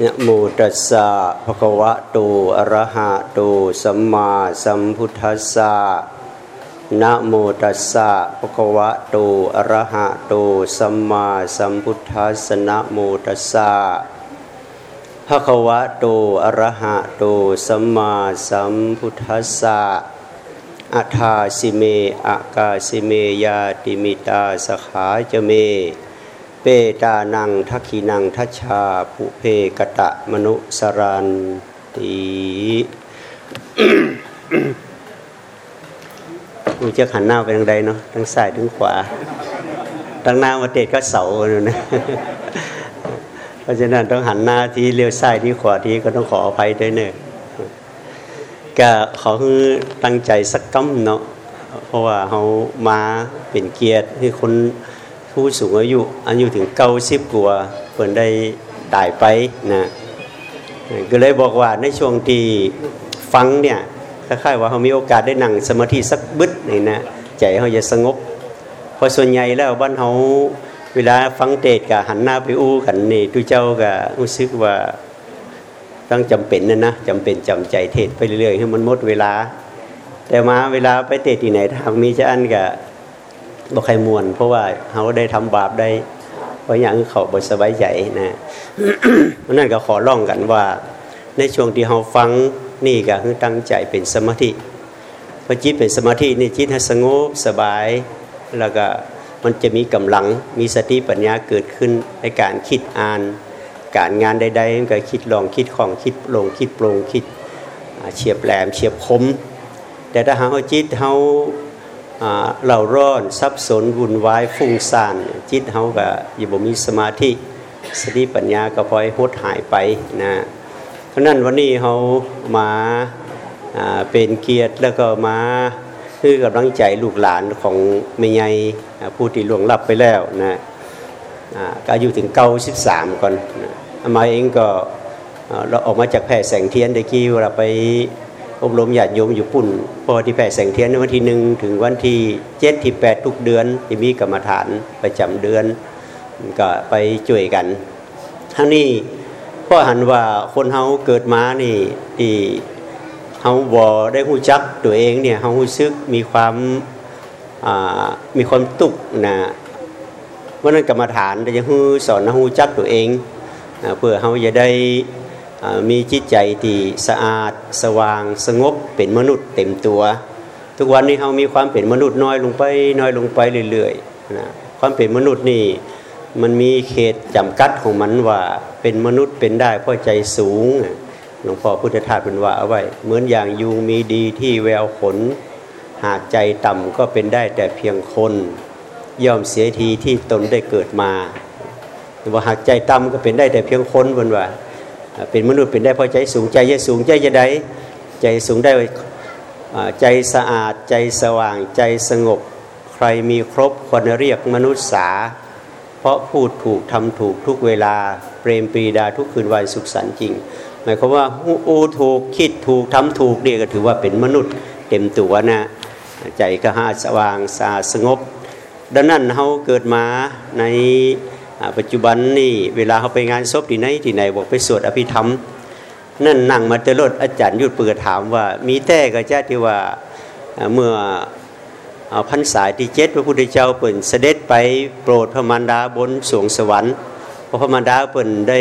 นะโมตัสสะภะคะวะโตอะระหะโตสัมมาสัมพุทธัสสะนะโมตัสสะภะคะวะโตอะระหะโตสัมมาสัมพุทธัสสะนะโมตัสสะภะคะวะโตอะระหะโตสัมมาสัมพุทธัสสะอัฏฐาสิเมอากาสิเมยาติมิตาสขาจเม เปตานังทักขีนังทัชชาภุเพกตะมนุสรันตีกูจะหันหน้าไปทางใดเนาะทางซ้ายทางขวาทางหน้ามาเตะก็เสาเลยนะเพราะฉะนั้นต้องหันหน้าที่เลี้ยวซ้ายที่ขวาที่ก็ต้องขออภัยด้วยเนอะก็ขอให้ตั้งใจสักก้มเนาะเพราะว่าเขามาเป็นเกียรติให้คน ผู้สูงอายุอายุถึงเก้าสิบกว่าเปิดได้ตายไปนะก็เลยบอกว่าในช่วงที่ฟังเนี่ยคล้ายๆว่าเขามีโอกาสได้นั่งสมาธิสักบึดนี่นะใจเขาจะสงบเพราะส่วนใหญ่แล้วบ้านเขาเวลาฟังเทศกับหันหน้าไปอู้กันนี่ทุเจ้าก็รู้สึกว่าต้องจำเป็นนะนะจำเป็นจำใจเทศไปเรื่อยๆให้มันหมดเวลา แต่มาเวลาไปเทศที่ไหนทางมีจะอันกับ บอกใครมวน เพราะว่าเขาได้ทำบาปได้เพราะอย่างเขาบสบายใจนะเพราะนั่นก็ขอร้องกันว่า ในช่วงที่เขาฟังนี่ก็คือตั้งใจเป็นสมาธิพอจิตเป็นสมาธินี่จิตให้สงบสบาย แล้วก็มันจะมีกำลังมีสติปัญญาเกิดขึ้นในการคิดอ่าน การงานใดๆก็คิดลองคิดของคิดลงคิดโปร่งคิดเฉียบแหลมเฉียบคมแต่ถ้าหาจิตเขา เราร้อนซับสนวุ่นวายฟุ้งซ่านจิตเขาก็อยู่บ่มีสมาธิสติปัญญาก็พลอยหดหายไปนะเพราะนั้นวันนี้เขามาเป็นเกียรติแล้วก็มาคือกำลังใจลูกหลานของแม่ใหญ่ผู้ที่ล่วงลับไปแล้วนะก็อายุถึงเก้าสิบสามก่อนมาเองก็เราออกมาจากแพร่แสงเทียนตะกี้เวลาไป อบรมญาติโยมอยู่ปุ่นพอที่แผ่แสงเทียนวันที่หนึ่งถึงวันที่เจ็ดที่แปดทุกเดือนที่มีกรรมฐานประจำเดือน ก็ไปช่วยกันทั้งนี้พ่อหันว่าคนเฮาเกิดมานี่ที่เฮาบอได้หู้จักตัวเองเนี่ยเฮาหู้ซึกมีความมีความตุกนะว่านั้นกรรมฐานจะหู้สอนหู้จักตัวเองเพื่อเฮาจะได้ มีจิตใจที่สะอาด สว่างสงบเป็นมนุษย์เต็มตัว ทุกวันนี้เรามีความเป็นมนุษย์น้อยลงไปน้อยลงไปเรื่อยๆนะความเป็นมนุษย์นี่มันมีเขตจำกัดของมันว่าเป็นมนุษย์เป็นได้เพราะใจสูงหลวงพ่อพุทธทาสเป็นว่าเอาไว้เหมือนอย่างยุงมีดีที่แววขน หากใจต่ำก็เป็นได้แต่เพียงคนยอมเสียทีที่ตนได้เกิดมาว่าหากใจต่ำก็เป็นได้แต่เพียงคนบนว่า เป็นมนุษย์เป็นได้เพราะใจสูงใจจะสูงใจจะได้ใจสูงได้ใจสะอาดใจสว่างใจสงบ ใครมีครบคนเรียกมนุษย์สา เพราะพูดถูกทำถูกทุกเวลาเปรมปรีดาทุกคืนวันสุขสันต์จริง หมายความว่าอูถูกคิดถูกทำถูกเนี่ยก็ถือว่าเป็นมนุษย์เต็มตัวนะใจก็หาสว่างสะอาดสงบ ดังนั้นเขาเกิดมาใน ปัจจุบันนี่เวลาเขาไปงานศพที่ไหนที่ไหนบอกไปสวดอภิธรรม นั่นนั่งมาเตลดอาจารย์ยุดเปิดถามว่า มีแต่ก็จะที่ว่าเมื่อพันสายที่เจ็ดพระพุทธเจ้าเปิ่นเสด็จไปโปรดพระมารดาบนสวงสวรรค์พระมารดาเปิ่นได้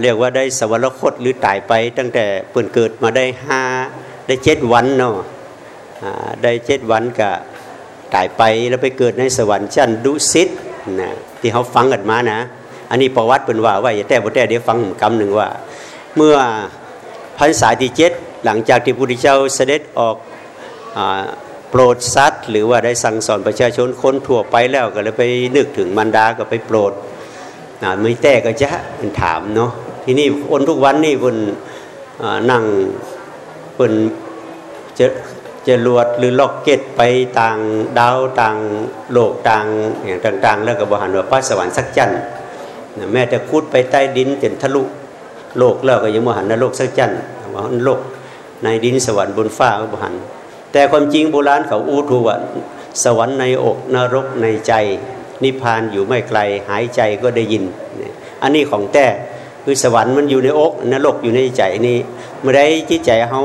เรียกว่าได้สวรรคตหรือตายไป ตั้งแต่เปิ่นเกิดมาได้ห้าได้เจ็ดวันเนาะได้เจ็ดวันก็ตายไปแล้วไปเกิดในสวรรค์ชั้นดุสิต นะที่เขาฟังกันมานะ อันนี้ประวัติเป็นว่าว่าอย่าแต่บ่แต่เดี๋ยวฟังคำหนึ่งว่า เมื่อพันษาที่เจ็ดหลังจากที่พระพุทธเจ้าเสด็จออกโปรดสัตว์ หรือว่าได้สั่งสอนประชาชนคนทั่วไปแล้วก็เลยไปนึกถึงมันดาก็ไปโปรดนะไม่แต่ก็จะเป็นถามเนาะทีนี้คนทุกวันนี่คนนั่งคนจะ จะลวดหรือล็อกเก็ตไปต่างดาวต่างโลกต่างอย่างต่าง ๆ แล้วก็บหันว่าพระสวรรค์สักจันแม้แต่คุดไปใต้ดินจนทะลุโลกแล้วก็ยังบหันนรกสักจันว่าโลกในดินสวรรค์บนฟ้าก็บหัน แต่ความจริงโบราณเขาอู้ทูว่าสวรรค์ในอกนรกในใจ นิพพานอยู่ไม่ไกลหายใจก็ได้ยิน อันนี้ของแต่คือสวรรค์มันอยู่ในอกนรกอยู่ในใจนี่เมื่อใดจิตใจเขา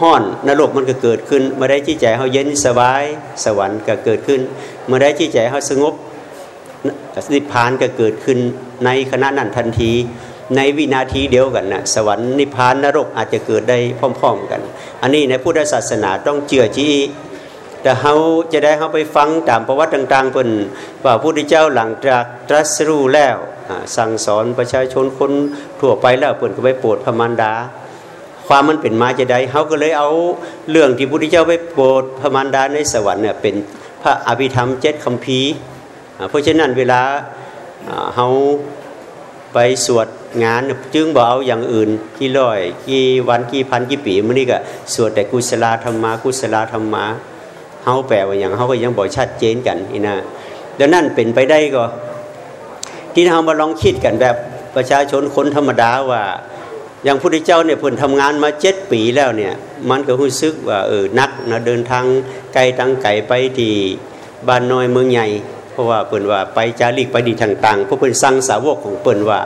ห้อนนรกมันก็เกิดขึ้นเมื่อใดจิตใจเขาเย็นสบายสวรรค์ก็เกิดขึ้น เมื่อใดจิตใจเขาสงบนิพพานก็เกิดขึ้นในขณะนั้นทันที ในวินาทีเดียวกันนะสวรรค์นิพพานนรกอาจจะเกิดได้พร้อม ๆกัน อันนี้ในพุทธศาสนาต้องเจือจี้แต่เขาจะได้เขาไปฟังตามประวัติต่างๆเพิ่นว่าพระพุทธเจ้าหลังจากตรัสรู้แล้วสั่งสอนประชาชนคนทั่วไปแล้วเพิ่นก็ไปโปรดพระมารดา ความมันเป็นมาจะได้เขาก็เลยเอาเรื่องที่พระพุทธเจ้าไปโปรดพระมารดาในสวรรค์เนี่ยเป็นพระอภิธรรมเจ็ดคำพีเพราะฉะนั้นเวลาเขาไปสวดงานจึงบอกเอาอย่างอื่นกี่ร้อยกี่วันกี่พันกี่ปีมันนี่ก็สวดแต่กุศลธรรมากุศลธรรมาเฮาแปลว่าอย่างเฮาก็ยังบอกชัดเจนกันนี่นะดังนั้นเป็นไปได้ก็ ที่เรามาลองคิดกันแบบประชาชนคนธรรมดาว่า อย่างพระพุทธเจ้าเนี่ยเพิ่นทำงานมาเจ็ดปีแล้วเนี่ยมันก็รู้สึกว่าเออนักนะเดินทางไกลตั้งไกลไปที่บ้านน้อยเมืองใหญ่เพราะว่าเปิ่นว่าไปจาริกไปดีต่างๆพระเปิ่นสั่งสาวกของเปิ่นว่า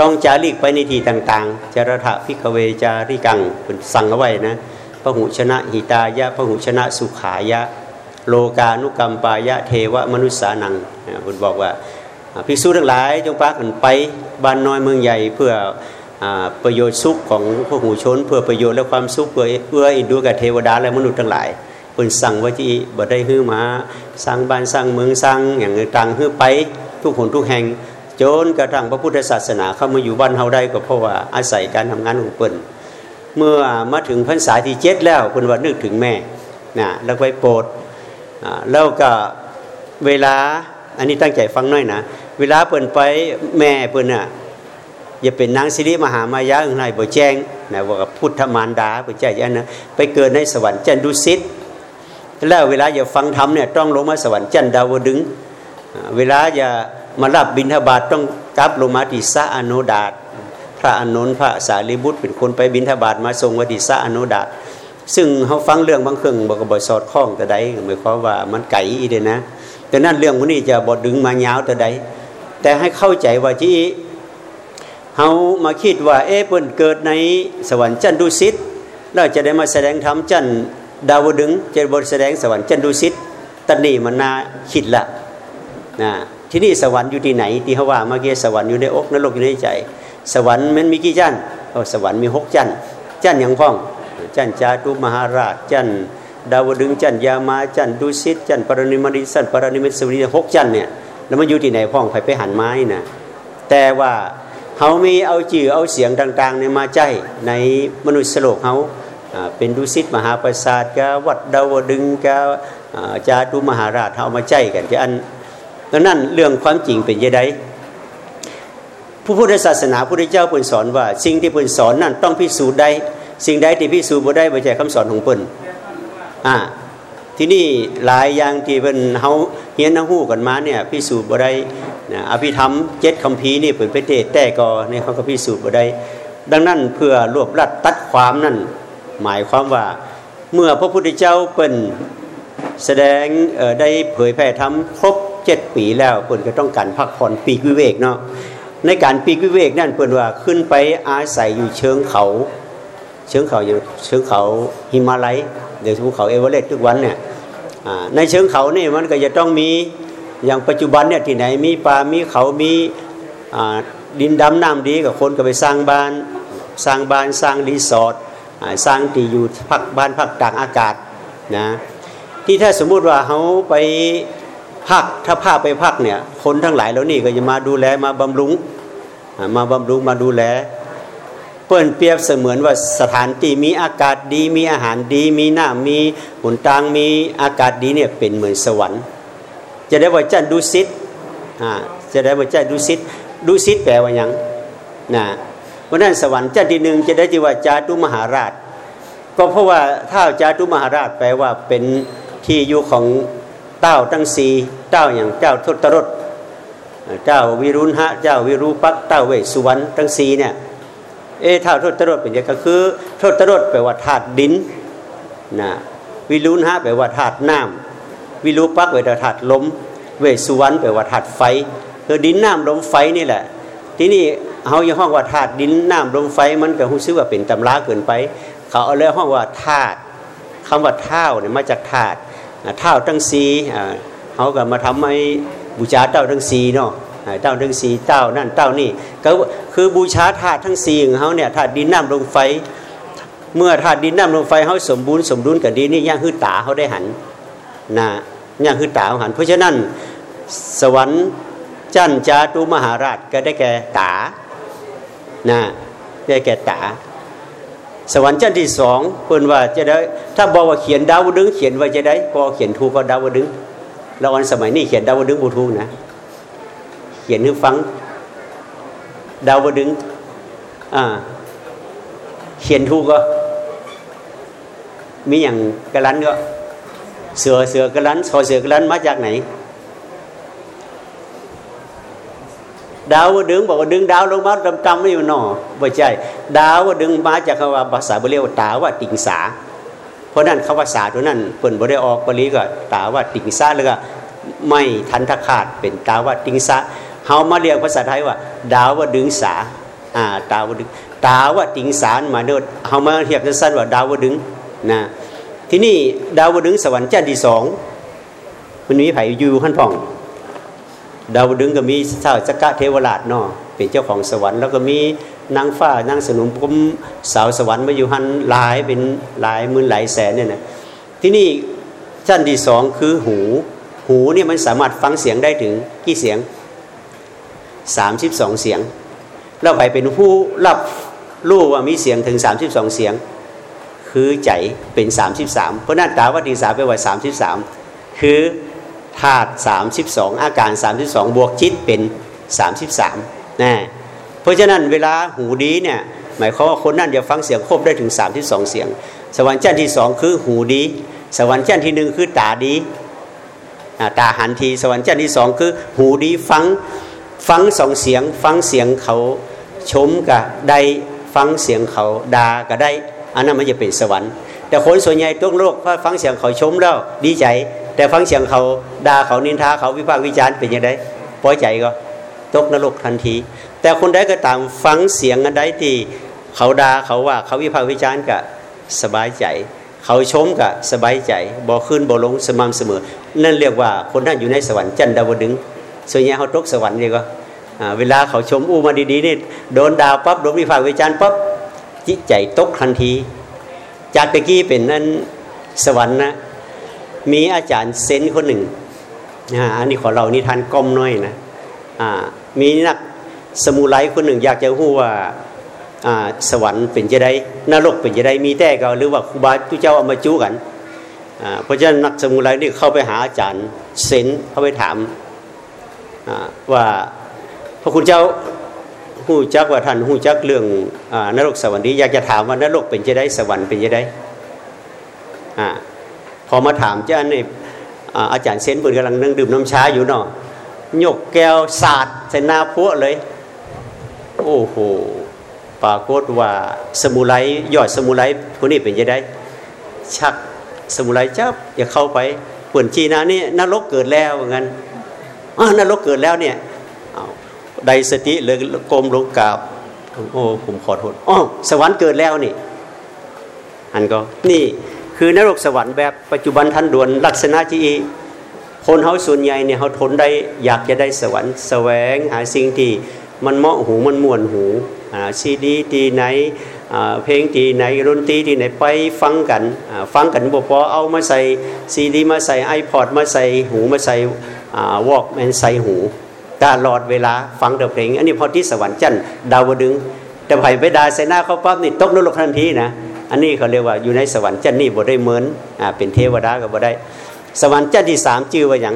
ต้องจาริกไปในที่ต่างๆจารถะพิกเวจาริกังเปิ่นสั่งเอาไว้นะพระหุชนะหิตายะพระหุชนะสุขายะ โลกานุกรรมปายะเทวมนุษสานังบุญบอกว่าภิกษุทั้งหลายจงพากันไปบ้านน้อยเมืองใหญ่เพื่อ ประโยชน์สุขของพวกหูชน เพื่อประโยชน์และความสุขเพื่อเพื่ออินดูกับเทวดาและมนุษย์ทั้งหลายเพิ่นสั่งว่าที่บ่ได้ฮื้อมาสร้างบ้านสร้างเมืองสร้างอย่างต่างฮื้อไปทุกคนทุกแห่งจนกระทั่งพระพุทธศาสนาเข้ามาอยู่บ้านเฮาได้ก็เพราะว่าอาศัยการทำงานของเพิ่นเมื่อมาถึงพรรษาที่เจ็ดแล้วเพิ่นว่านึกถึงแม่นะแล้วไปโปรดแล้วก็เวลาอันนี้ตั้งใจฟังหน่อยนะ เวลาเปิ่นไปแม่เปิ่นอะ อย่าเป็นนางสิริมหามายาอื่นไหนบ่แจ้งนะว่าพุทธมารดาบ่แจ้งยันนะไปเกิดในสวรรค์จันดุสิตแล้วเวลาอย่าฟังธรรมเนี่ยต้องลงมาสวรรค์จันดาวดึง เวลาอย่ามารับบิณฑบาตต้องกลับลงมาที่สะอนุดาตพระอนุนพระสารีบุตรเป็นคนไปบิณฑบาตมาทรงวัติสะอนุดาตซึ่งเขาฟังเรื่องบางเครื่องบอกบ่สอดคล้องแต่ใดหมายความว่ามันไก่อีเดนะแต่นั่นเรื่องวันนี้จะบอดึงมายาวแต่ใดแต่ให้เข้าใจว่าที่ เขามาคิดว่าเอ๊ะเปิ่นเกิดในสวรรค์จันดุสิตเราจะได้มาแสดงธรรมจันดาวดึงจะบทแสดงสวรรค์จันดุสิตตันนี่มันน่าคิดละนะที่นี่สวรรค์อยู่ที่ไหนที่เขาว่าเมื่อกี้สวรรค์อยู่ในอกนรกอยู่ในใจ สวรรค์มันมีกี่จันโอ้สวรรค์มีหกจันจันอย่างพ้องจันจาตุมหาราชจันดาวดึงจันยามาจันดุสิตจันปรนิมริสันปรนิมิตสุริหกจันเนี่ยแล้วมันอยู่ที่ไหนพ้องไปไปหันไม้นะแต่ว่า เขามีเอาจื่อเอาเสียงต่างๆเนี่ยมาใจในมนุษย์สโลกเขาเป็นดุสิตมหาปราสาทกวัดดาวดึงกจาตุมหาราชเขามาใจกันจะอันดังนั้นเรื่องความจริงเป็นยังไงผู้พุทธศาสนาพระพุทธเจ้าเพิ่นสอนว่า สิ่งที่เพิ่นสอนนั่นต้องพิสูจน์ได้ สิ่งใดที่พิสูจน์บ่ได้บ่ใช่คำสอนของเพิ่นอ่าที่นี่หลายอย่างที่เป็นเฮาเฮียนหู้กันมาเนี่ยพิสูจน์บ่ได้ นะอภิธรรมเจ็ดคำพีนี่เปิดไปเทศแต่ก็เนี่เขาก็พิสูจน์บ่ได้ ดังนั้นเพื่อรวบรัดตัดความนั่นหมายความว่าเมื่อพระพุทธเจ้าเป็นแสดงได้เผยแผ่ธรรมครบเจ็ดปีแล้วเปิ่นก็ต้องการพักผ่อนปีกวิเวกเนาะในการปีกวิเวกนั่นเปิ่นว่าขึ้นไปอาศัยอยู่เชิงเขา เชิงเขาอย่างเชิงเขาหิมาลัยเดี๋ยวภูเขาเอเวอเรสต์ทุกวันเนี่ยในเชิงเขานี่มันก็จะต้องมี อย่างปัจจุบันเนี่ยที่ไหนมีป่ามีเขามีดินดำน้ำดีกับคนก็ไปสร้างบ้านสร้างบ้านสร้างรีสอร์ทสร้างที่อยู่พักบ้านพักตากอากาศนะที่ถ้าสมมุติว่าเขาไปพักถ้าพาไปพักเนี่ยคนทั้งหลายแล้วนี่ก็จะมาดูแลมาบำรุงมาบำรุงมาดูแลเปิ้นเปรียบเสมือนว่าสถานที่มีอากาศดีมีอาหารดี มีน้ำมีหุ่นทางมีอากาศดีเนี่ยเป็นเหมือนสวรรค์ จะได้ว่าจันดูซิดอ่าจะได้ว่าจันดูซิดดูซิดแปลว่าย่างนะเพราะนั้นสวรรค์จันที่หนึ่งจะได้ที่ว่าจาตุมหาราช ก็เพราะว่าถ้าจาตุมหาราชแปลว่าเป็นที่อยู่ของเต้าทั้งสีเต้าอย่างเจ้าทศรถเจ้าวิรุณหะเจ้าวิรูปักเต้าเวสุวรรณทั้งสีเนี่ยเอท้าทษตรดเป็นยังก็คือทษตรดแปลว่าธาตุดินนะวิรุณหะแปลว่าธาตุน้ำ วิรูปักแปลว่าธาตุลมเวสุวรรณแปลว่าธาตุไฟคือดินน้ำลมไฟนี่แหละ ที่นี่เขาอย่าห้องว่าธาตุดินน้ำลมไฟมันก็รู้สึกว่าเป็นตำราเกินไป เขาเอาเลยห้องว่าธาตุคำว่าเท่าเนี่ยมาจากธาตุเท่าตั้งสีเขาก็มาทำให้บูชาเต้าทั้งสีเนาะเต้าทั้งสีเต้านั่นเต้านี่ก็คือบูชาธาตุทั้งสีของเขาเนี่ยธาตุดินน้ำลมไฟ เมื่อธาตุดินน้ำลมไฟเขาสมบูรณ์สมดุลกับดีนี่ย่างหื้อตาเขาได้หันนะ ย่างคือตาเขาหัน เพราะฉะนั้นสวรรค์จันจาตุมหาราชก็ได้แก่ตานะได้แก่ตา สวรรค์ชั้นที่สองเพิ่นว่าจะได้ถ้าบอกว่าเขียนดาวดึง เขียนว่าจะได้พอเขียนถูก็ดาวดึงแล้ววันสมัยนี้เขียนดาวดึงบูทูนะ เขียนให้ฟังดาวดึงอ่าเขียนถูกก็ มีอย่างกระลันก็ เสือเสือกระลันสอเสือกระลันมาจากไหน ดาวดึงบอกว่าดึงดาวลงมาดำๆไม่อยู่หนอไม่ใช่ดาวดึงมาจากคำว่าภาษาบาลีว่าตาว่าติงสา เพราะนั้นคำว่าสาตัวนั้นเปิ่นบ่ได้ออกบาลีก็ตาว่าติงสาแล้วก็ไม่ทันทขาดเป็นตาว่าติงสาเฮามาเรียกภาษาไทยว่า ดาวดึงสาอ่าตาว่าดึงตาว่าติงสารมาเดินเฮามาเรียกสั้นว่าดาวดึงนะ ที่นี่ดาวดึงสวรรค์ชั้นที่สองมันมีไผอยู่ขั้นพ่อง ดาวดึงก็มีเท้าจักระเทวราชเนาะเป็นเจ้าของสวรรค์แล้วก็มีนางฟ้านางสนุมผมสาวสวรรค์มาอยู่หันหลายเป็นหลายหมื่นหลายแสนเนี่ยนะที่นี่ชั้นที่สองคือหู หูเนี่ยมันสามารถฟังเสียงได้ถึงกี่เสียงสามสิบสองเสียง แล้วไปเป็นผู้รับรู้ว่ามีเสียงถึงสามสิบสองเสียง คือใจเป็นสามสิบสามเพราะนั้นตาวัตถีสาไปว่าสามสิบสามคือธาตุสามสิบสองอาการสามสิบสองบวกจิตเป็นสามสิบสามนะเพราะฉะนั้นเวลาหูดีเนี่ยหมายความว่าคนนั่นจะฟังเสียงครบได้ถึงสามที่สองเสียง สวรรค์ชั้นที่สองคือหูดี สวรรค์ชั้นที่หนึ่งคือตาดีตาหันทีสวรรค์ชั้นที่สองคือหูดีฟังฟังสองเสียง ฟังเสียงเขาชมกับได้ฟังเสียงเขาดาก็ได้ อันนั้นมันจะเป็นสวรรค์ แต่คนส่วนใหญ่ทั่วโลกพอฟังเสียงเขาชมแล้วดีใจ แต่ฟังเสียงเขาด่าเขานินทาเขาวิพากษ์วิจารณ์เป็นยังไงป้อยใจก็ตกนรกทันที แต่คนใดก็ตามฟังเสียงอันใดที่เขาด่าเขาว่าเขาวิพากษ์วิจารณ์ก็สบายใจ เขาชมก็สบายใจบ่ขึ้นบ่ลงสม่ำเสมอ นั่นเรียกว่าคนนั้นอยู่ในสวรรค์จันดาวดึงส่วนใหญ่เขาตกสวรรค์นี่ก็เวลาเขาชมอูมาดีๆนี่โดนด่าปั๊บโดนวิพากษ์วิจารณ์ปั๊บ จิตใจตกทันที จากตะกี้เป็นนั้นสวรรค์นะมีอาจารย์เซนคนหนึ่งอันนี้ขอเรานิทานก้มน้อยนะมีนักสมุไรคนหนึ่ง อยากจะรู้ว่าสวรรค์เป็นจะได้นรกเป็นจะได้มีแต่ก็หรือว่าครูบาจุเจ้าเอามาจู้กันเพราะฉะนั้นนักสมุไรนี่เข้าไปหาอาจารย์เซนเข้าไปถามว่าพระคุณเจ้า หู้จักว่าท่านหู้จักเรื่องอนรกสวรรค์นี้อยากจะถามว่านรกเป็นจะได้สวรรค์เป็นจะได้พอมาถามเจ้านี่อาจารย์เซนปืนกำลังนั่งดื่มน้ำชาอยู่เนาะหยกแก้วสาดใส่หน้าพวเลย โอ้โหปรากฏว่าสมุไรยอดสมุไรคนนี้เป็นยังไงชักสมุไรจับอย่าเข้าไปป่วนจีนานี่นรกเกิดแล้วงั้นอ๋อนรกเกิดแล้วเนี่ย ไดสติเลยกลมลงกราบโอ้ผมขอโทษอ๋อสวรรค์เกิดแล้วนี่อันก็นี่คือนรกสวรรค์แบบปัจจุบันทันด่วนลักษณะจีคนเขาส่วนใหญ่เนี่ยเขาทนได้อยากจะได้สวรรค์แสวงหาสิ่งที่มันเหมาะหูมันม่วนหูซีดีทีไหนเพลงทีไหนดนตรีที่ไหนไปฟังกันฟังกันบ่พอเอามาใส่ซีดีมาใส่ไอพอดมาใส่หูมาใส่วอกแมนใส่หู ตลอดเวลาฟังแต่เพลง อันนี้พอที่สวรรค์จันดาวดึง แต่ไผ่ไปดาใส่หน้าเขาปั๊บนี่ตกนรกทันทีนะอันนี้เขาเรียกว่าอยู่ในสวรรค์จันนี่บ่ได้เหมือนอ่าเป็นเทวดาก็บ่ได้ สวรรค์จันที่สามชื่อว่าอย่าง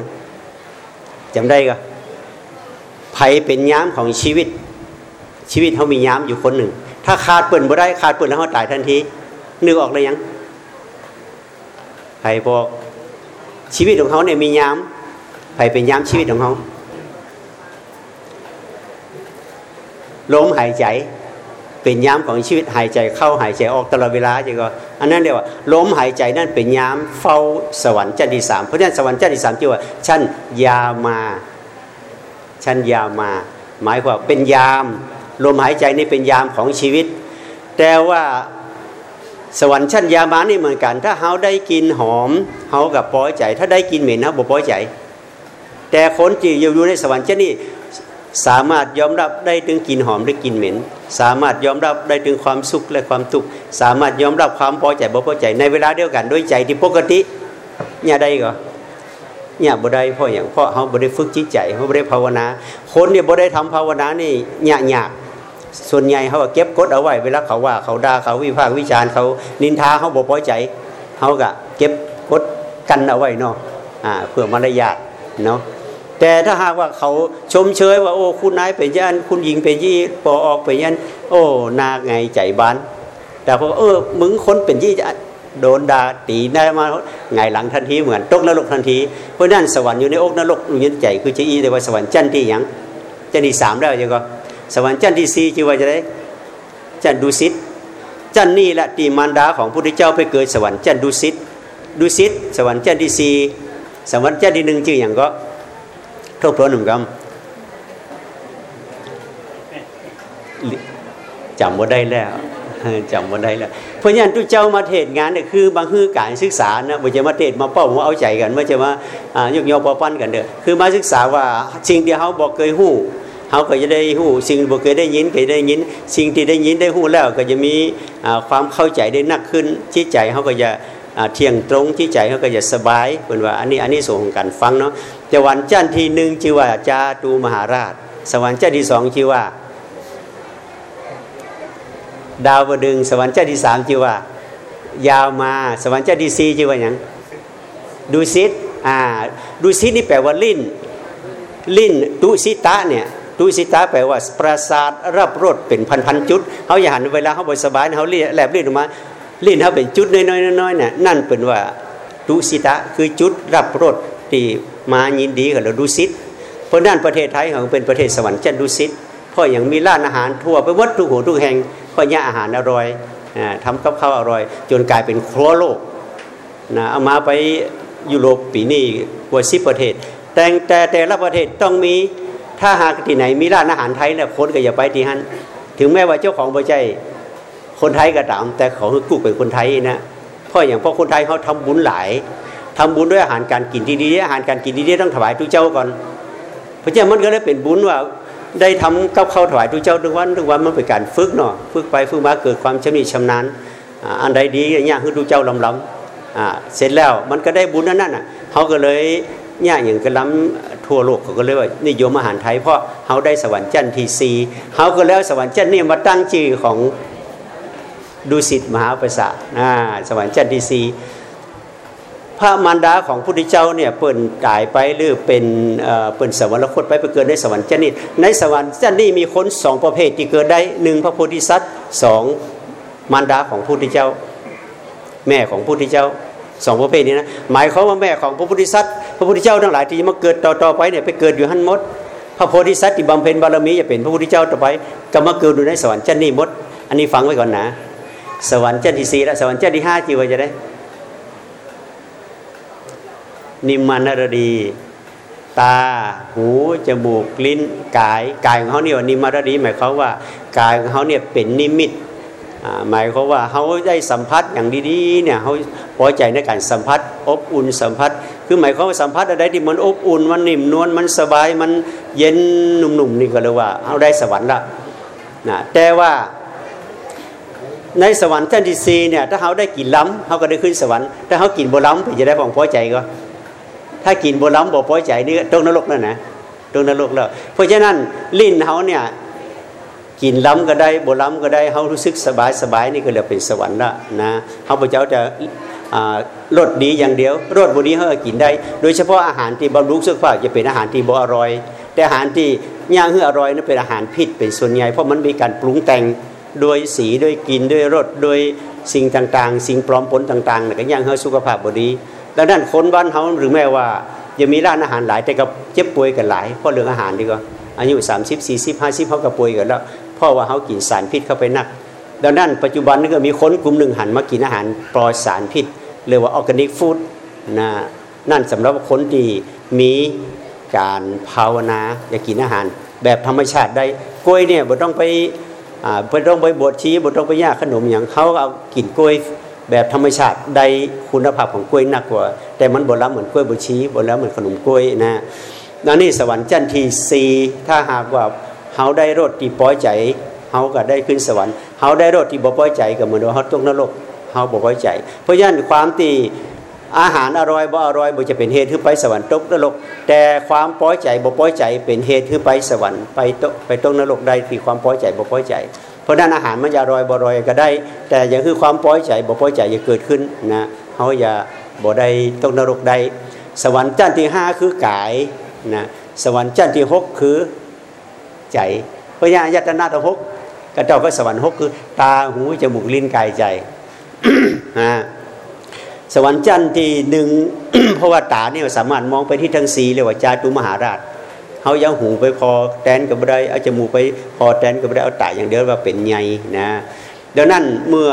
จำได้ก็ไผเป็นย้ำของชีวิต ชีวิตเขามีย้ำอยู่คนหนึ่ง ถ้าขาดเปิ่นบ่ได้ขาดเปิ่นแล้วเขาตายทันทีนึกออกเลยยังไผบอกชีวิตของเขาเนี่ยมีย้ำไผเป็นย้ำชีวิตของเขา ลมหายใจ เป็นย้ำของชีวิตหายใจเข้าหายใจออกตลอดเวลาจริงก็อันนั้นเรียกว่าลมหายใจนั่นเป็นย้ำเฝ้าสวรรค์ชั้นที่สามเพราะฉะนั้นสวรรค์ชั้นที่สามที่ว่าชั้นยามาชั้นยามา หมายความเป็นยาม ลมหายใจนี่เป็นยามของชีวิต แต่ว่าสวรรค์ชั้นยามานี่เหมือนกัน ถ้าเฮาได้กินหอมเฮากับปอยใจ ถ้าได้กินเหม็นเฮาบ่ปอยใจ แต่คนที่อยู่ในสวรรค์ชั้นนี้ สามารถยอมรับได้ถึงกลิ่นหอมหรือกินเหม็น สามารถยอมรับได้ถึงความสุขและความทุกข์สามารถยอมรับความพอใจบ่พอใจในเวลาเดียวกันด้วยใจที่ปกติเนี่ยได้ก็เนี่ยบ่ได้เพราะอย่างเพราะเขาบ่ได้ฝึกจิตใจเขาบ่ได้ภาวนา คนเนี่ยบ่ได้ทำภาวนานี่ยากยากส่วนใหญ่เขาเก็บกดเอาไว้เวลาเขาว่าเขาด่าเขาวิพากษ์วิจารณ์เขานินทาเขาบ่พอใจเขาก็เก็บกดกันเอาไว้เนาะอ่าเพื่อมารยาทเนาะ แต่ถ้าหากว่าเขาชมเชยว่า โอ้ คุณนายเป็นยันคุณหญิงเป็นยี่ปอออกเป็นยันโอ้นาไงใจบาน แต่พอเออมึงคนเป็นยี่จะโดนด่าตีได้มาไงหลังทันทีเหมือนตกนรกทันทีเพราะนั่นสวรรค์อยู่ในอกนรกอยู่ในใจคือจะอีแต่ว่าสวรรค์จันที่ยังจันที่สามแล้วยังก็สวรรค์จันที่สี่ชื่อว่าจะได้จันดุสิตจันนี่แหละตีมารดาของพระพุทธเจ้าไปเกิดสวรรค์จันดุสิตดุสิตสวรรค์จันที่สี่สวรรค์จันที่หนึ่งชื่ออย่างก็ ทบทวนหนึ่งคำจำว่าได้แล้วจำว่าได้แล้ว เพราะฉะนั้นทุกเจ้ามาเทศงานเนี่ยคือบางคือการศึกษานะบ่จะมาเทศมาเป้ามาเอาใจกันไม่ใช่ว่ายกยอปอปั้นกันเด้อคือมาศึกษาว่าสิ่งที่เขาบอกเคยหู้เขาก็จะได้หู้สิ่งบ่เคยได้ยินเคยได้ยิน สิ่งที่ได้ยินได้หู้แล้วก็จะมีความเข้าใจได้นักขึ้นจิตใจเขาก็จะเที่ยงตรงที่ใจเขาก็จะสบายเป็นว่าอันนี้อันนี้ส่งของการฟังเนาะ แต่วันจันทร์ที่หนึ่งชื่อว่าจาตูมหาราช สวรรค์จันทร์ที่สองชื่อว่า ดาวดึงสวรรค์จันทร์ที่สามชื่อว่า ยาวมาสวรรค์จันทร์ที่สี่ชื่อว่าอย่างดูซิดอ่าดูซิดนี่แปลว่าลิ้น ลิ้นตุสิตะเนี่ยตุสิตะแปลว่าประสาทรับรสเป็นพันๆจุดเขาอย่าหันเวลาเขาบสบายเขาเรียแลบลิ้นออกมาลิ้นเขาเป็นจุดน้อยๆน้อยๆเนี่ยนั่นเป็นว่าตุสิตะคือจุดรับรสที่ มายินดีกับเราดูซิดเพราะนั่นประเทศไทยของเป็นประเทศสวรรค์จันดูซิดเพราะอย่างมีร้านอาหารทั่วไปวัดทุกหัวทุกแห่งเพราะเนี่ยอาหารอร่อยทำกับข้าวอร่อย จนกลายเป็นครัวโลกนะเอามาไปยุโรปปีนี้กว่าสิบประเทศ แต่แต่แต่ละประเทศต้องมีถ้าหากที่ไหนมีร้านอาหารไทยเนี่ยคนก็อย่าไปที่นั่นถึงแม้ว่าเจ้าของบ่ใจคนไทยก็ตามแต่เขาคือกู้เป็นคนไทยนะเพราะอย่างพวกคนไทยเขาทำบุญหลาย ทำบุญด้วยอาหารการกินที่ดีอาหารการกินดีๆต้องถวายทุกเจ้าก่อน เพราะเจ้ามันก็เลยเป็นบุญว่าได้ทำกับข้าถวายทุกเจ้าทุกวันทุกวันมันเป็นการฝึกเนาะฝึกไปฝึกมาเกิดความชำนิชำนาญอันใดดีอย่างเงี้ยคือทุกเจ้าลำล้ำเสร็จแล้วมันก็ได้บุญนั่นน่ะเขาก็เลยเนี่ยอย่างกระล้ำทั่วโลกเขาก็เลยว่านิยมอาหารไทยเพราะเขาได้สวรรค์จันทร์ทีซีเขาก็แล้วสวรรค์จันทร์นี่มาตั้งชื่อของดุสิตมหาประสาทสวรรค์จันทร์ทีซี พระมารดาของพระพุทธเจ้าเนี่ยเปิ่นตายไปหรือเป็นเปิ่นสวรรคตไปไปเกิดในสวรรค์เจนิตในสวรรค์เจนิตมีคนสองประเภทที่เกิดได้หนึ่งพระโพธิสัตว์สองมารดาของพระพุทธเจ้า แม่ของพระพุทธเจ้าสองประเภทนี้นะหมายเขาว่าแม่ของพระพุทธสัตว์พระพุทธเจ้าทั้งหลายที่มาเกิดต่อๆไปเนี่ยไปเกิดอยู่หันมด พระโพธิสัตว์ที่บำเพ็ญบารมีจะเป็นพระพุทธเจ้าต่อไปก็มาเกิดอยู่ในสวรรค์เจนิตมด อันนี้ฟังไว้ก่อนนะ สวรรค์เจนที่สี่และสวรรค์เจนที่ห้าจีวจะได้ นิมมานรดี ตา หู จมูก ลิ้น กาย กายของเขาเนี่ยนิมมานรดี หมายเขาว่ากายของเขาเนี่ยเป็นนิมิตหมายเขาว่าเขาได้สัมผัสอย่างดีๆเนี่ยเขาพอใจในการสัมผัสอบอุ่นสัมผัส คือหมายเขาว่าสัมผัสอะไรที่มันอบอุ่นมันนิ่มนวลมันสบายมันเย็นหนุ่มๆนี่ก็เลยว่าเขาได้สวรรค์ละนะแต่ว่าในสวรรค์ชั้นที่สี่เนี่ยถ้าเขาได้กินล้ำเขาก็ได้ขึ้นสวรรค์ถ้าเขากินบ่ล้ำจะได้ของพอใจก็ ถ้ากินบล้ำบ่พอใจนี่ตรงนรกนั่นนะตรงนรกแล้ว เพราะฉะนั้นลิ้นเขาเนี่ยกินล้ำก็ได้บล้ำก็ได้เขารู้สึกสบายสบายนี่ก็เรียกเป็นสวรรค์ละนะเขาพระเจ้าจะรสดีอย่างเดียวรสบุนี้เขากินได้ โดยเฉพาะอาหารที่บำรุงสุขภาพจะเป็นอาหารที่บ่อร่อย แต่อาหารที่ย่างเฮืออร่อยนั้นเป็นอาหารพิษเป็นส่วนใหญ่เพราะมันมีการปรุงแต่งโดยสีด้วยกลิ่นด้วยรสโดยสิ่งต่างๆ สิ่งปลอมปนต่างๆก็ย่างเฮือสุขภาพบดี ดังนั้นคนบ้านเขาหรือแม้ว่ายังมีร้านอาหารหลายแต่ก็เจ็บป่วยกันหลายเพราะเรื่องอาหารดีกว่าอายุ30 40 50เขาก็ป่วยกันแล้วพราะว่าเขากินสารพิษเข้าไปนัก ดังนั้นปัจจุบันนี้ก็มีคนกลุ่มหนึ่งหันมากินอาหารปลอดสารพิษเรียกว่าออร์แกนิกฟู้ดนะนั่นสำหรับคนที่มีการภาวนาอยากกินอาหาร แบบธรรมชาติได้กล้วยเนี่ยบ่ต้องไปอ่าบ่ต้องไปบดชี้บ่ต้องไปย่าขนมอย่างเขาเอากินกล้วย แบบธรรมชาติได้คุณภาพของกล้วยหนักกว่า แต่มันบ่ล้ำเหมือนกล้วยบดชี้บ่ล้ำเหมือนขนมกล้วยนะนั่นนี่สวรรค์จันทีสีถ้าหากว่าเฮาได้รสที่ป้อยใจเฮาก็ได้ขึ้นสวรรค์เฮาได้รสที่บ่ป้อยใจก็เหมือนว่าเฮาตกนรกเฮาบ่ป้อยใจ เพราะฉะนั้นความที่อาหารอร่อยบ่อร่อยบ่จะเป็นเหตุให้ไปสวรรค์ตกนรก แต่ความป้อยใจบ่ป้อยใจเป็นเหตุให้ไปสวรรค์ไปตกไปตกนรกได้ที่ความป้อยใจบ่ป้อยใจ เพราะนั้นอาหารมันจะอร่อยบ่อร่อยก็ได้ แต่อย่างคือความป้อยใจบ่ป้อยใจจะเกิดขึ้นนะเฮาอย่าบ่ได้ตกนรกได้สวรรค์จันที่ห้าคือกายนะสวรรค์จันที่หกคือใจเพราะญาญาตนาตหกกระเจ้าก็สวรรค์หกคือ ตาหูจมูกลิ้นกายใจอ่าสวรรค์จันที่หนึ่งเพราะว่าตาเนี่ยสามารถมองไปที่ทั้งสีเรียกว่าจาตุมหาราช เขายังหูไปพอแตนกับได้เอาจมูกไปพอแตนกับได้เอาตาอย่างเดียวว่าเป็นไงนะดังนั้นเมื่อ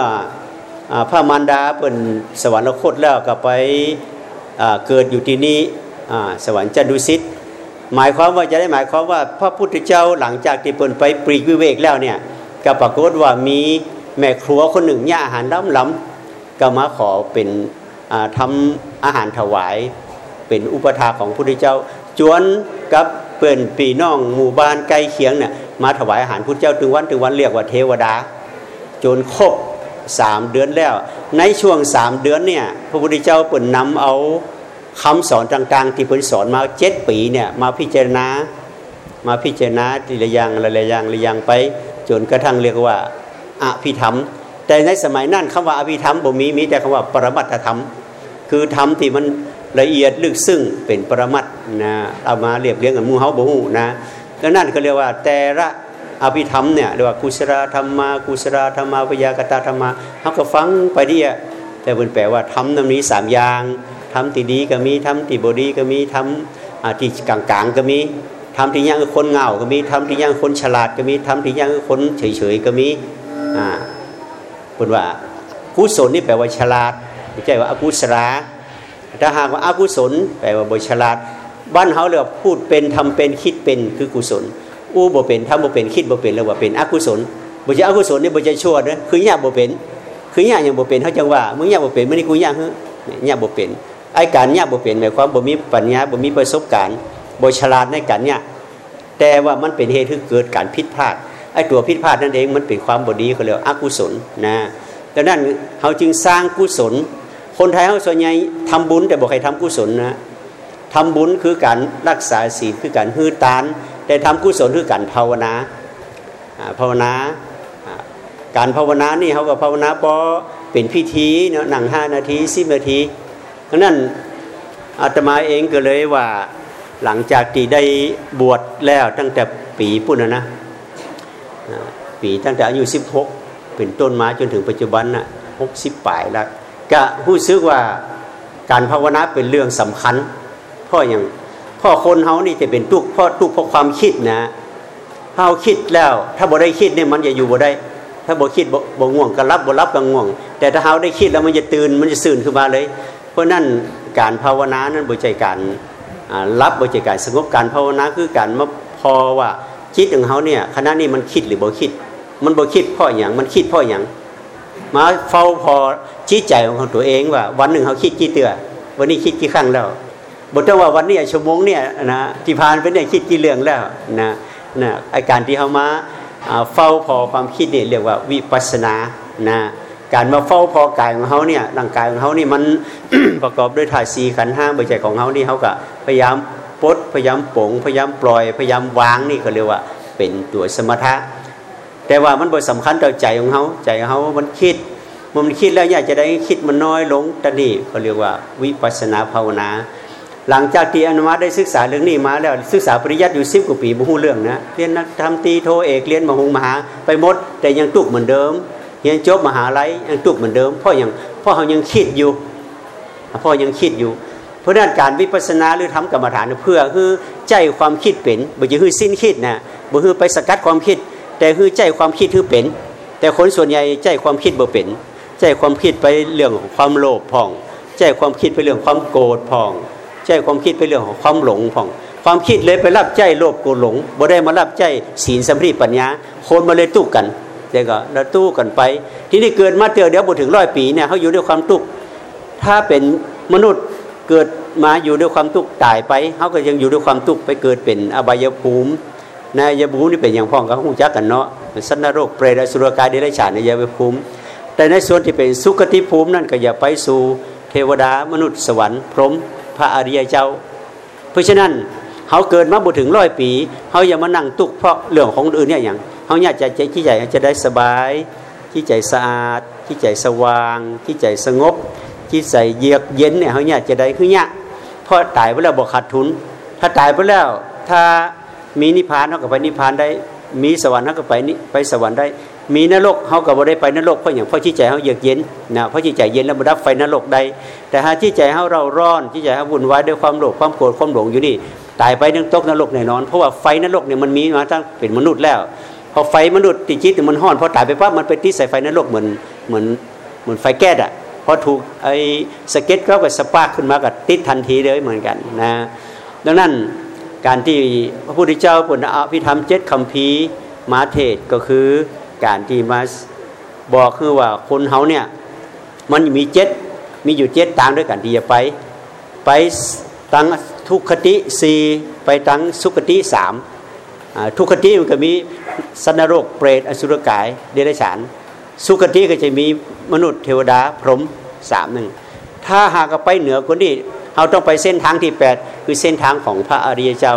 พระมารดาเป็นสวรรคตแล้วก็ไปเกิดอยู่ที่นี้สวรรค์จันดุสิตหมายความว่าจะได้หมายความว่าพระพุทธเจ้าหลังจากที่เปินไปปรีกวิเวกแล้วเนี่ยก็ปรากฏว่ามีแม่ครัวคนหนึ่งย่าอาหารล้ำล้ำก็มาขอเป็นทำอาหารถวาย เป็นอุปถาของพระพุทธเจ้า จวนกับ เปิ่อนปีน้องหมู่บ้านใกล้เคียงเนี่ยมาถวายอาหารพระเจ้าถึงวันถึงวันเรียกว่าเทวดา จนครบสามเดือนแล้ว ในช่วงสามเดือนเนี่ยพระพุทธเจ้าเปิ่นนำเอาคำสอนต่างๆ ที่เปิ่นสอนมาเจ็ดปีเนี่ยมาพิจารณามาพิจารณาทีละอย่างละอย่างละอย่างไป จนกระทั่งเรียกว่าอภิธรรม แต่ในสมัยนั้นคำว่าอภิธรรมบ่มีมีแต่คำว่าปรมัตธรรม คือธรรมที่มัน ละเอียดลึกซึ้งเป็นปรมัตนะเอามาเรียบเรียงกับมูเฮาบูนะก็นั่นก็เรียกว่าแต่ละอภิธรรมเนี่ยเรียกว่ากุศลธรรมากุศลธรรมาพยากตาธรรมาเฮาก็ฟังไปดิแต่เพิ่นแปลว่าธรรมนั้นมี3อย่างธรรมที่ดีก็มีธรรมที่บดีก็มีธรรมที่กลางๆก็มีธรรมที่ยังคนเงาก็มีธรรมที่ยังคนฉลาดก็มีธรรมที่ยังคนเฉยๆก็มีอ่าพูดว่ากุศลนี่แปลว่าฉลาดไม่ใช่ว่าอกุศลา ถ้าหากว่าอากุศลแปลว่าบฉลาด บ้านเขาเรียกว่าพูดเป็นทำเป็นคิดเป็นคือกุศล อู้บ่เป็นทำบ่เป็นคิดบ่เป็นเรียกว่าเป็นอกุศลบ่ใช่อกุศลนี่บ่ใช่ชั่วนะคือยาบ่เป็นคือยากยังบ่เป็นเขาจังว่ามึงยาบ่เป็นมึงนี่กูยากเฮ้ยาบ่เป็นไอ้การยาบ่เป็นหมายความบ่มีปัญญาบ่มีประสบการณ์บ่ฉลาดในการเนี่ยแต่ว่ามันเป็นเหตุที่เกิดการผิดพลาดไอ้ตัวผิดพลาดนั่นเองมันเป็นความบดีเขาเรียกอกุศลนะดังนั้นเขาจึงสร้างกุศล คนไทยเขาส่วนใหญ่ทำบุญแต่บอกใครทำกุศลนะทำบุญคือการรักษาศีลคือการฮือตาน แต่ทำกุศลคือการภาวนาภาวนาการภาวนานี่เขาก็ภาวนาเพอเป็นพิธีเนาะหนังห้านาทีสิบนาทีดังนั้นอาตมาเองก็เลยว่าหลังจากที่ได้บวชแล้วตั้งแต่ปีปุ่นนะปีตั้งแต่อายุสิบหกเป็นต้นมาจนถึงปัจจุบันน่ะหกสิบปลายแล้ว ก็ผู้ซึกว่าการภาวนาเป็นเรื่องสำคัญพ่ออย่างพ่อคนเฮานี่จะเป็นทุกพ่อทุกเพราะความคิดนะเฮาคิดแล้ว ถ้าบ่ได้คิดเนี่ยมันจะอยู่บ่ได้ ถ้าบ่คิดบ่ง่วงก็รับบ่รับก็ง่วง แต่ถ้าเฮาได้คิดแล้วมันจะตื่นมันจะสื่นขึ้นมาเลย เพราะนั่นการภาวนานั้นบ่ใจการรับบ่ใจการสงบการภาวนาคือการมาพอว่าจิตของเขาเนี่ยขณะนี้มันคิดหรือบ่คิด มันบ่คิดพ่ออย่างมันคิดพ่ออย่าง มาเฝ้าพอชี้ใจของตัวเองว่า วันหนึ่งเขาคิดกี่เตือวันนี้คิดกี่ครั้งแล้วบทต้องว่าวันนี้ชั่วโมงเนี่ยนะที่ผ่านไปเนี่ยคิดกี่เรื่องแล้วนะนะอาการที่เขามาเฝ้าพอความคิดเนี่ยเรียกว่าวิปัสนานะการมาเฝ้าพอกายของเขาเนี่ยร่างกายของเขานี่มันประกอบด้วยธาตุสีขันห้าใบใจของเขานี่เขาก็พยายามปดพยายามปงพยายามปล่อย พยายามวางนี่เขาเรียกว่าเป็นตัวสมถะ แต่ว่ามันบ่สำคัญต่อใจของเขาใจของเขามันคิดมันคิดแล้วอยากจะได้คิดมันน้อยลงแต่นี่เขาเรียกว่าวิปัสนาภาวนา หลังจากที่อนุมาได้ศึกษาเรื่องนี้มาแล้วศึกษาปริยัติอยู่สิบกว่าปีบ่ฮู้เรื่องนะเรียนนักทำตีโทเอกเรียนมหงมหาไปหมด แต่ยังตุกเหมือนเดิมเรียนจบมหาลัยยังตุกเหมือนเดิมเพราะยังเพราะเขายังคิดอยู่พ่อยังคิดอยู่ เพราะนั้นการวิปัสนาหรือทำกรรมฐานเพื่อคือใจความคิดเป็นบ่จะคือสิ้นคิดนะบ่คือไปสกัดความคิด แต่คือใจความคิดคือเป็น แต่คนส่วนใหญ่ใจความคิดบ่เป็น ใจความคิดไปเรื่องของความโลภพอง ใจความคิดไปเรื่องความโกรธพอง ใจความคิดไปเรื่องของความหลงพอง ความคิดเลยไปรับใจโลภโกรธหลงบ่ได้มารับใจศีลสัมผัสปัญญา คนมาเลยตุกกันเด็ก็แล้วตู้กันไป ที่นี่เกิดมาเตียวเดี๋ยวบ่ถึงร้อยปีเนี่ยเขาอยู่ด้วยความตุกถ้าเป็นมนุษย์เกิดมาอยู่ด้วยความทุกข์ตายไปเขาก็ยังอยู่ด้วยความทุกข์ไปเกิดเป็นอบายภูมิ นายภูมินี่เป็นอย่างพ่องกับหูจักกันเนาะสันนรกเปรตสุรกายเดรัจฉานในยายภูมิแต่ในส่วนที่เป็นสุคติภูมินั่นก็อย่าไปสู่เทวดามนุษย์สวรรค์พรหมพระอริยเจ้า เพราะฉะนั้นเขาเกิดมาบุถึงร้อยปีเขาอย่ามานั่งตุกเพราะเรื่องของอื่นเนี่ยอย่างเขาอยากจะใจที่ใจจะได้สบาย ที่ใจสะอาด ที่ใจสว่าง ที่ใจสงบ ที่ใส่เยือกเย็นเนี่ยเขาอยากจะได้คือเนี่ยเพราะตายไปแล้วบอกขาดทุน ถ้าตายไปแล้วถ้า มีนิพพานเขาก็ไปนิพพานได้ มีสวรรค์เขาก็ไปนิไปสวรรค์ได้ มีนรกเขาก็บ่ได้ไปนรกเพราะอย่างเพราะจิตใจเขาเยือกเย็นนะเพราะจิตใจเย็นแล้วมาดับไฟนรกได้ แต่หากจิตใจเขาเร่าร้อนจิตใจเขาวุ่นวายด้วยความโลภความโกรธความหลงอยู่นี่ตายไปนึงตกนรกแน่นอนเพราะว่าไฟนรกเนี่ยมันมีมาตั้งเป็นมนุษย์แล้วพอไฟมนุษย์ติดจิตมันฮ้อนพอตายไปปั๊บมันไปติดใส่ไฟนรกเหมือนเหมือนเหมือนไฟแก๊สอะพอถูกไอ้สเก็ตก็ไป spark ขึ้นมากับติดทันทีเลยเหมือนกันนะดังนั้น การที่พระพุทธเจ้าปุณณอภิธรรมเจ็ดคำพีมาเทศก็คือการที่มาบอกคือว่าคนเฮาเนี่ยมันมีเจ็ดมีอยู่เจ็ดทางด้วยกันที่จะไป ไปตั้งทุกขติสี่ไปตั้งสุขติสามทุกขติมันก็มีสันนรกเปรตอสุรกายเดรัจฉาน สุคติก็จะมีมนุษย์เทวดาพรหมสามหนึ่งถ้าหากไปเหนือกว่านี้ เราต้องไปเส้นทางที่แปดคือเส้นทางของพระอริยเจ้า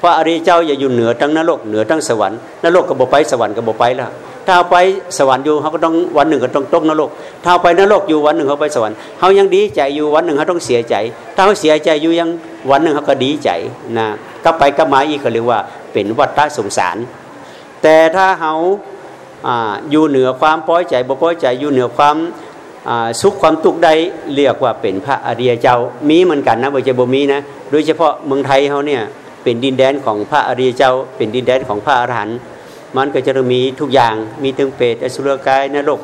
พระอริยเจ้าอย่าอยู่เหนือทั้งนรกเหนือทั้งสวรรค์นรกก็บ่ไปสวรรค์ก็บ่ไปแล้วถ้าไปสวรรค์อยู่เขาก็ต้องวันหนึ่งก็ต้องตกนรก ถ้าไปนรกอยู่วันหนึ่งเขาไปสวรรค์เขายังดีใจอยู่วันหนึ่งเขาต้องเสียใจ ถ้าเขาเสียใจอยู่ยังวันหนึ่งเขาก็ดีใจนะก็ไปก็มาอีกเขาเรียกว่าเป็นวัฏสงสาร แต่ถ้าเขาอยู่เหนือความป้อยใจบ่ป้อยใจอยู่เหนือความ สุขความทุกข์ใดเรียกว่าเป็นพระอริยเจ้ามีเหมือนกันนะบ่จะบ่มีนะโดยเฉพาะเมืองไทยเขาเนี่ยเป็นดินแดนของพระอริยเจ้า เป็นดินแดนของพระอรหันต์มันก็จะมีทุกอย่างมีถึงเปรตอสุรกายนรก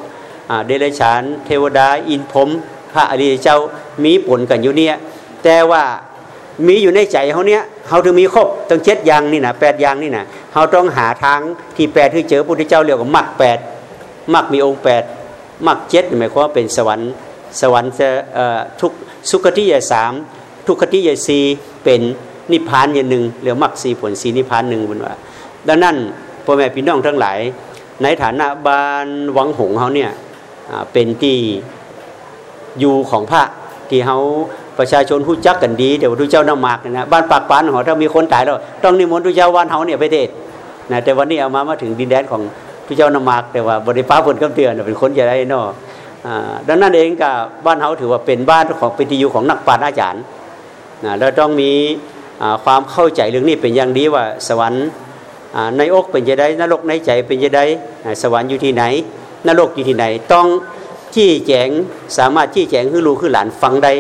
เดรัจฉาน เทวดา อินพรมพระอริยเจ้ามีผลกันอยู่เนี่ยแต่ว่ามีอยู่ในใจเขาเนี้ยเขาถึงมีครบตั้งเจ็ดอย่างนี่นะแปดอย่างนี่นะเขาต้องหาทางที่แปดที่เจอพระพุทธเจ้าเรียกว่ามักแปดมักมีองค์แปด มักเจ็ดหมายความว่าเป็นสวรรค์ สวรรค์จะทุกสุขติยาสามทุกขติยาสีเป็นนิพพานอย่างหนึ่งเหลือมักสี่ผลสีนิพพานหนึ่งบนว่า ดังนั้นพ่อแม่พี่น้องทั้งหลาย ในฐานะบ้านวังหงเขาเนี่ยเป็นที่อยู่ของพระที่เขาประชาชนผู้จักกันดีเดี๋ยวดูเจ้านามากนะบ้านปากปานหอถ้ามีคนตายแล้วต้องนิมนต์ดูเจ้าวันเฮาเนี่ยไปเทศนะแต่วันนี้เอามามาถึงดินแดนของ พระเจ้านามากแต่ว่าบริฟ้าผลกำเตือนเป็นคนใหญ่ได้นอดังนั้นเองกับบ้านเฮาถือว่าเป็นบ้านของเป็นที่อยู่ของนักปราชญ์อาจารย์นะเราต้องมีความเข้าใจเรื่องนี้เป็นอย่างดีว่าสวรรค์ในอกเป็นจะได้นรกในใจเป็นจะได้สวรรค์อยู่ที่ไหน นรกอยู่ที่ไหน ต้องที่แจงสามารถที่แจงให้ลูกคือหลานฟังได้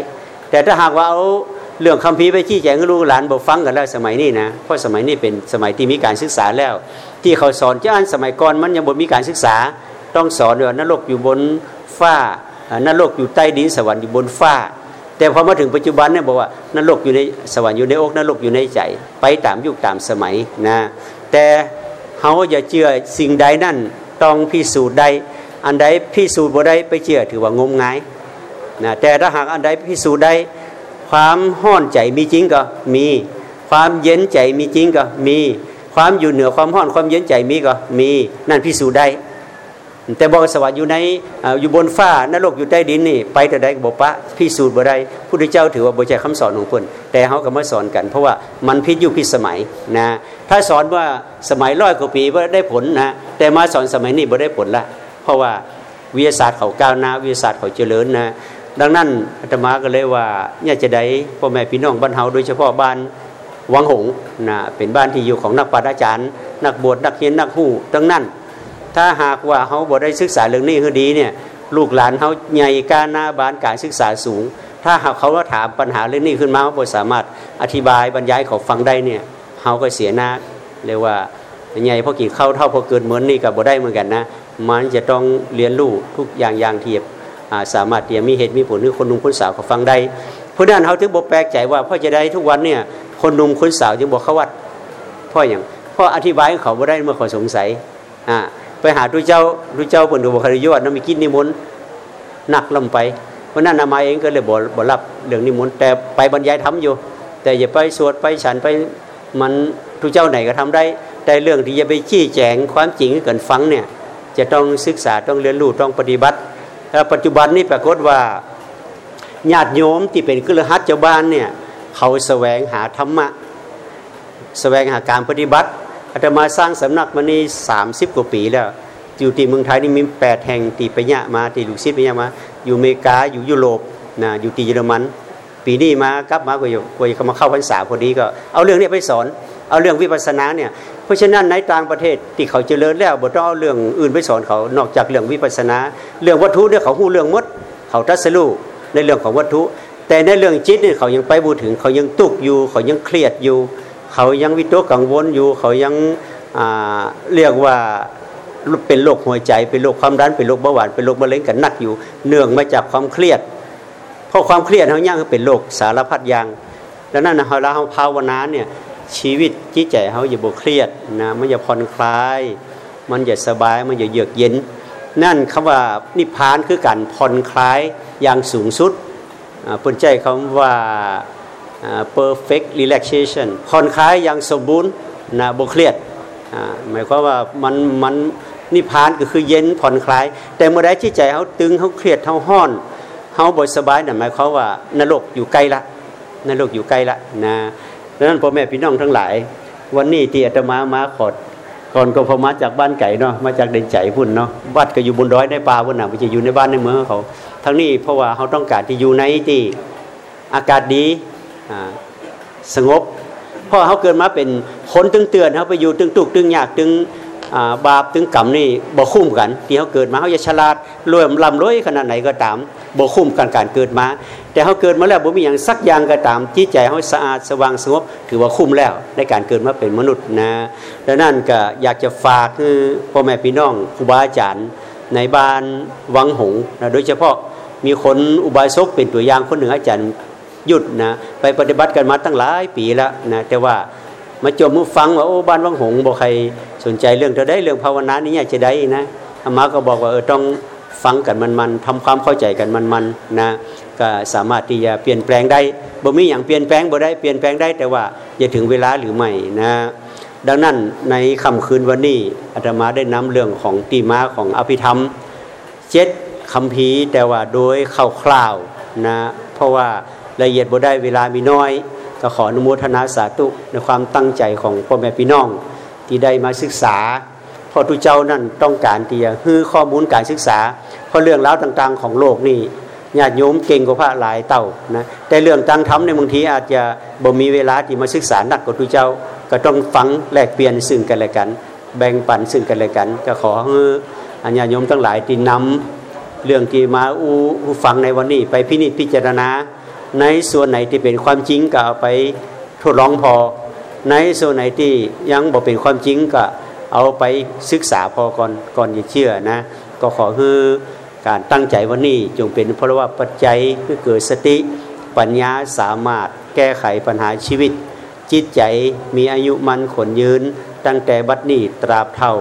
แต่ถ้าหากว่าเอา เรื่องคำพีไปชี้แจงลูกหลานบอกฟังกันแล้วสมัยนี้นะเพราะสมัยนี้เป็นสมัยที่มีการศึกษาแล้ว ที่เขาสอนจ้านสมัยก่อนมันยังบ่มีการศึกษา ต้องสอนว่านรกอยู่บนฟ้านรกอยู่ใต้ดินสวรรค์อยู่บนฟ้า แต่พอมาถึงปัจจุบันเนี่ยบอกว่านรกอยู่ในสวรรค์อยู่ในอกนรกอยู่ในใจ ไปตามยุคตามสมัยนะแต่เขาอย่าเชื่อสิ่งใดนั่นต้องพิสูจน์ใดอันใดพิสูจน์บ่ได้ไปเชื่อถือว่างมงายนะแต่ถ้าหากอันใดพิสูจน์ได้ ความห้อนใจมีจริงก็มี ความเย็นใจมีจริงก็มี ความอยู่เหนือความห้อนความเย็นใจมีก็มี นั่นพิสูจน์ได้ แต่บอกสวัสดิ์อยู่ในอยู่บนฟ้านรกอยู่ใต้ดินนี่ ไปแต่ใดบอกปะพิสูจน์บ่ได้พุทธเจ้าถือว่าบ่ใจคำสอนของคนแต่เขาก็มาสอนกัน เพราะว่ามันพิจุพิสมัยนะถ้าสอนว่าสมัยร้อยกว่าปีว่าได้ผลนะแต่มาสอนสมัยนี้บ่ได้ผลละเพราะว่าวิทยาศาสตร์เขาก้าวหน้าวิทยาศาสตร์เขาเจริญนะ ดังนั้นอาตมาก็เลยว่าเนี่ยจะได้พ่อแม่พี่น้องบ้านเฮาโดยเฉพาะบ้านวังหงนะเป็นบ้านที่อยู่ของนักปราชญ์อาจารย์ นักบวชนักเขียนนักหู้ดังนั้น ถ้าหากว่าเขาบวชได้ศึกษาเรื่องนี้คือดีเนี่ยลูกหลานเขาใหญ่การหน้าบ้านการศึกษาสูง ถ้าหากเขาว่าถามปัญหาเรื่องนี้ขึ้นมาเขาบสามารถอธิบายบรรยายเขาฟังได้เนี่ยเขาก็เสียหน้าเรียกว่าใหญ่พอกี่เข้าเท่าพอเกิดเหมือนนี่กับบวได้เหมือนกันนะ มันจะต้องเรียนรู้ทุกอย่างอย่างเทียบ สามารถที่จะมีเหตุมีผลให้คนหนุ่งคนสาวเขาฟังได้เพราะนั้นเขาถึงบอกแปลกใจว่าพ่อจะได้ทุกวันเนี่ยคนหนุ่มคนสาวจึงบอกเขาวัดพราะอย่างพราะอธิบายเขาไม่ได้เมื่อเขาสงสัยอ่าไปหาทุเจ้าทุเจ้าเปิดดูบุคลิยอดน้ำมีกินนิมนต์หนักลงไปเพราะนั้นนามาเองก็เลยบอกบอกรับเรื่องนิมนต์แต่ไปบรรยายทำอยู่ แต่อย่าไปสวดไปฉันไปมันทุเจ้าไหนก็ทำได้ แต่เรื่องที่จะไปชี้แจงความจริงให้กันฟังเนี่ยจะต้องศึกษาต้องเรียนรู้ต้องปฏิบัติ ปัจจุบันนี้ปรากฏว่าญาติโยมที่เป็นกุลหัตเจ้าบ้านเนี่ยเขาแสวงหาธรรมะแสวงหาการปฏิบัติอาตมาสร้างสำนักมานี่สามสิบกว่าปีแล้ว อยู่ที่เมืองไทยนี่มีแปดแห่งตีไปยะมาตีลูกศิษย์ไปยะมา อยู่อเมริกาอยู่ยุโรปนะอยู่ที่เยอรมัน ปีนี้มากลับมากว่าอยู่ว่าเขามาเข้าพรรษาพอดีก็เอาเรื่องนี้ไปสอน เอาเรื่องวิปัสสนาเนี่ยเพราะฉะนั้นในต่างประเทศที่เขาเจริญแล้วบ่ต้องเอาเรื่องอื่นไปสอนเขานอกจากเรื่องวิปัสสนา เรื่องวัตถุเนี่ยเขาหู้เรื่องมด เขาทัศลูในเรื่องของวัตถุ แต่ในเรื่องจิตเนี่ยเขายังไปบูถึง เขายังตุกอยู่ เขายังเครียดอยู่ เขายังวิตกกังวลอยู่ เขายังเรียกว่าเป็นโรคหัวใจเป็นโรคความดันเป็นโรคเบาหวานเป็นโรคมะเร็งกันนักอยู่ เนื่องมาจากความเครียดเพราะความเครียดเขาย่างเป็นโรคสารพัดอย่างดังนั้นเราเราภาวนาเนี่ย ชีวิตจิตใจเขาอย่าบกเครียดนะมันอย่าผ่อนคลาย มันอย่าสบายมันอย่าเยือกเย็น นั่นคำว่านิพพานคือการผ่อนคลายอย่างสูงสุดปนใจคำว่า perfect relaxation ผ่อนคลายอย่างสมบูรณ์นะบกเครียดหมายความว่ามันมันนิพพานก็คือเย็นผ่อนคลาย แต่เมื่อใดที่ใจเขาตึงเขาเครียดเขาห้อนเขาบดสบายนั่นหมายความว่านรกอยู่ใกล้ละนรกอยู่ใกล้ละนะ ดังนั้นพ่อแม่พี่น้องทั้งหลาย วันนี้ที่อาตมามาขอดก่อนก็พอมาจากบ้านไก่เนาะมาจากเดินใจพุ่นเนาะวัดก็อยู่บนร้อยในป่าพุ่นน่ะไม่ใช่อยู่ในบ้านในเมืองเขา ทั้งนี้เพราะว่าเขาต้องการที่อยู่ในที่อากาศดีสงบเพราะเขาเกิดมาเป็นคนตึงเตือนเขาไปอยู่ตึงตุกตึงยากตึง บาปตึงกรรมนี่บ่คุ้มกันที่เขาเกิดมาเขาจะฉลาดรวยลำรวยขนาดไหนก็ตามบ่คุ้มกันการเกิดมา แต่เขาเกิดมาแล้วบ่มีอย่างสักอย่างก็ตามที่ใจเขาสะอาดสว่างสงบถือว่าคุ้มแล้วในการเกิดมาเป็นมนุษย์นะดังนั้นก็อยากจะฝากคือพ่อแม่พี่น้องครูบาอาจารย์ในบ้านวังหงนะโดยเฉพาะมีคนอุบายศกเป็นตัวอย่างคนหนึ่งอาจารย์หยุดนะไปปฏิบัติกันมาตั้งหลายปีแล้วนะแต่ว่า มาจมมือฟังว่าโอ้บ้านวังหงบอกใครสนใจเรื่องเธอได้เรื่องภาวนานี้อยากจะได้นะธรรมะก็บอกว่าเออต้องฟังกันมันๆทำความเข้าใจกันมันๆนะก็สามารถที่จะเปลี่ยนแปลงได้บ่มีอย่างเปลี่ยนแปลงบ่ได้เปลี่ยนแปลงได้แต่ว่าจะถึงเวลาหรือไม่นะดังนั้นในค่ำคืนวันนี้อาตมาได้นำเรื่องของตีมาของอภิธรรมเจ็ดคำพีแต่ว่าโดยคร่าวๆนะเพราะว่าละเอียดบ่ได้เวลามีน้อย ก็ขออนุโมทนาสาธุในความตั้งใจของพ่อแม่พี่น้อง ที่ได้มาศึกษาพอทุเจ้านั่นต้องการที่จะคือข้อมูลการศึกษาเพราะเรื่องราวต่างๆ ของโลกนี่ญาติโยมเก่งกว่าพระหลายเต่านะแต่เรื่องตั้งธรรมในบางทีอาจจะบ่มีเวลาที่มาศึกษาหนักกว่าทุเจ้า ก็ต้องฟังแลกเปลี่ยนซึ่งกันและกัน แบ่งปันซึ่งกันและกัน ก็ขอให้ญาติโยมทั้งหลายที่นำเรื่องที่มาอู้ฟังในวันนี้ไปพินิจพิจารณา ในส่วนไหนที่เป็นความจริงก็เอาไปทดลองพอ ในส่วนไหนที่ยังบอกเป็นความจริงก็เอาไปศึกษาพอก่อนก่อนจะเชื่อนะ ก็ขอคือการตั้งใจวันนี้จงเป็นเพราะว่าปัจจัยคือเกิดสติปัญญาสามารถแก้ไขปัญหาชีวิต จิตใจมีอายุมันขนยืน ตั้งแต่บัดนี้ตราบเท่า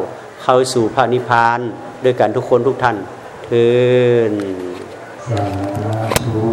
เข้าสู่พระนิพพานด้วยกันทุกคนทุกท่านเทินสาธุ